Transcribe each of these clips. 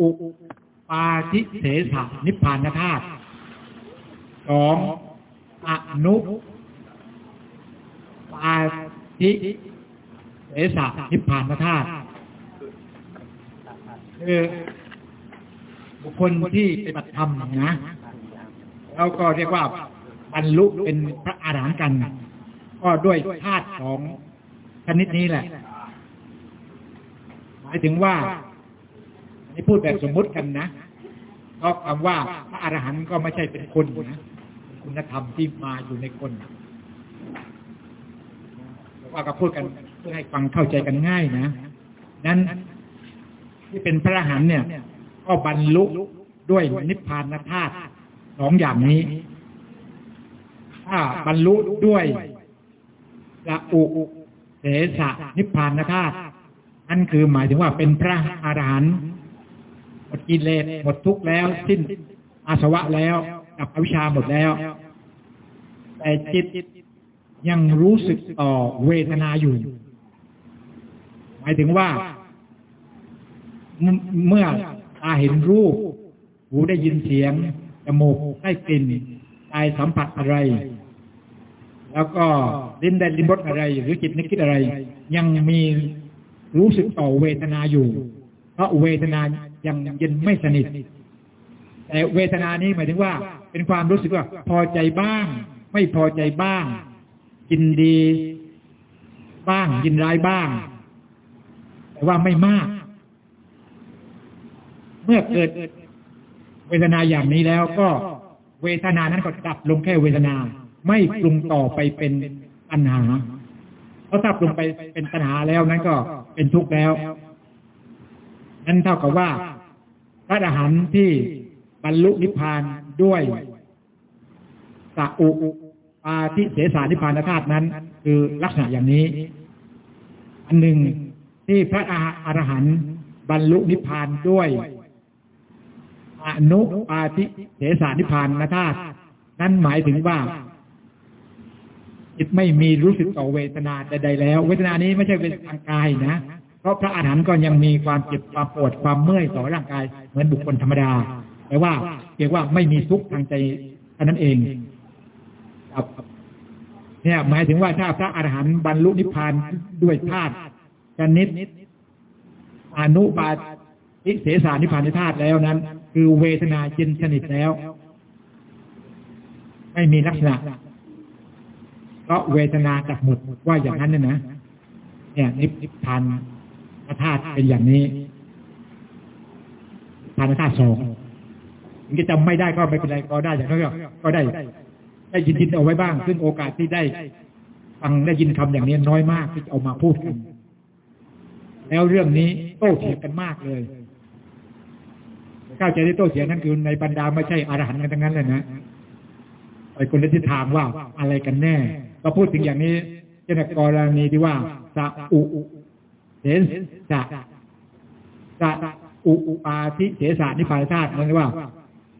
อุปาทิเสสะนิพพานธาตุสองอนุปาทิเสสะนิพพานธาตุคือบุคคลที่ปฏิบัติธรรมนะแล้วก็เรียกว่าบรรลุเป็นพระอาหารหันต์กัน ก็ด้วยธาตุของชนิดนี้แหละ หมายถึงว่า นนี้พูดแบบสมมุติกันนะเพราะคำว่าพระอรหันต์ก็ไม่ใช่เป็นคนนะคุณธรรมที่มาอยู่ในคนว่าก็พูดกันเพื่อให้ฟังเข้าใจกันง่ายนะนั้นที่เป็นพระอรหันต์เนี่ย ก็บรรลุด้วยนิพพานธาตุสองอย่างนี้ ถ้าบรรลุด้วยละอุเสสะนิพพานธาตุนั่นคือหมายถึงว่าเป็นพระอรหันต์ มดกิเลสหมดทุกข์แล้ว สิ้นอาสวะแล้วกับอวิชชาหมดแล้ว แต่จิตยังรู้สึกต่อเวทนาอยู่ หมายถึงว่า เมื่อตาเห็นรูป หูได้ยินเสียงจมูกได้กลิ่นกายสัมผัสอะไร แล้วก็ลิ้นได้ลิ้มรสอะไร หรือจิตนึกคิดอะไร ยังมีรู้สึกต่อเวทนาอยู่ เพราะเวทนา ยังเย็นไม่สนิทแต่เวทนานี้หมายถึงว่า เป็นความรู้สึกว่า พอใจบ้าง ไม่พอใจบ้างยินดี บ้างยินร้ายบ้าง แต่ว่าไม่มาก เมื่อเกิดเวทนาอย่างนี้แล้วก็เวทนานั้นก็ดับลงแค่เวทนา ไม่ปรุงต่อไปเป็นปัญหาเพราะถ้าปรุงไปเป็นปัญหาแล้วนั้นก็เป็นทุกข์แล้ว นั่นเท่ากับว่า พระอรหันต์ที่บรรลุนิพพานด้วยสัอุปาทิเสสานิพพานธาตุนั้น คือลักษณะอย่างนี้ อันหนึ่งที่พระอรหันต์บรรลุนิพพานด้วยอนุปาทิเสสานิพพานธาตุนั่นหมายถึงว่าจิตไม่มีรู้สึกต่อเวทนาใดๆแล้ว เวทนานี้ไม่ใช่เป็นทางกายนะ เพราะพระอาหารหันต์ก็ยังมีความเจ็บความปวดความเมื่อยต่อร่างกาย เหมือนบุคคลธรรมดา แต่ว่าเรียกว่าไม่มีทุกข์ทางใจเท่านั้นเองครับเนี่ยหมายถึงว่าถ้าพระอาหารหันต์บรรลุนิพพานด้วยธาตุชนิดอนุปาทิเสสานิพพานธาตุแล้วนั้น คือเวทนาเย็นสนิทแล้ว ไม่มีลักษณะเพราะเวทนาจับหมดว่าอย่างนั้นนะนะเนี่ยนิพพาน ธาตุเป็นอย่างนี้ทานธาตุสองถึงจะจำไม่ได้ก็ไม่เป็นไรก็ได้อย่างนั้ก็ได้ ได้ยินยินเอาไว้บ้าง ซึ่งโอกาสที่ได้ฟังได้ยินคำอย่างนี้น้อยมากที่จะเอามาพูดกันแล้วเรื่องนี้โต้เถียงกันมากเลยเข้าใจได้โต้เถียงนั้นคือในบรรดาไม่ใช่อรหันต์กันทั้งนั้นเลยนะไอ้คนทิศทางว่าอะไรกันแน่เราพูดถึงอย่างนี้เช่นกรณีที่ว่าสะอุ เสนสะสะอุอุปาทิเสสานิพพานธาตุนั่นว่า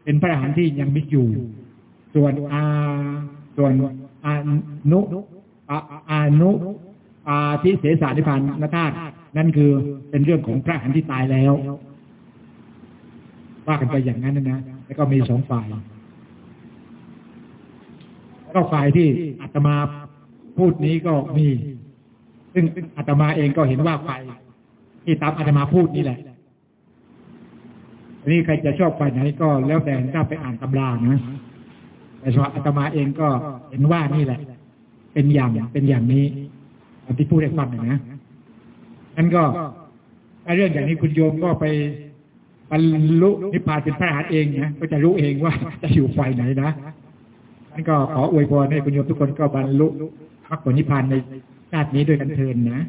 เป็นพระอรหันต์ที่ยังมิอยู่ ส่วนอาส่วนอานุอานุอาทิเสสานิพพานธาตุนั่นคือเป็นเรื่องของพระอรหันต์ที่ตายแล้วว่ากันไปอย่างนั้นนะแล้วก็มีสองฝ่ายก็ฝ่ายที่อาตมาพูดนี้ก็มี ซึ่งอาตมาเองก็เห็นว่าฝ่ายที่ตามอาตมาพูดนี่แหละนี่ใครจะชอบฝ่ายไหนก็แล้วแต่ถ้าไปอ่านตำรานะแต่ส่วนอาตมาเองก็เห็นว่านี่แหละ เป็นอย่างเป็นอย่างนี้ที่พูดให้ฟังนะนั่นก็เรื่องอย่างนี้คุณโยมก็ไปบรรลุนิพพานเป็นพระอรหันต์เองนะก็จะรู้เองว่าจะอยู่ฝ่ายไหนนะนั่นก็ขออวยพรให้คุณโยมทุกคนก็บรรลุมรรคผลนิพพานใน ชาตินี้ด้วยกันเทินนะ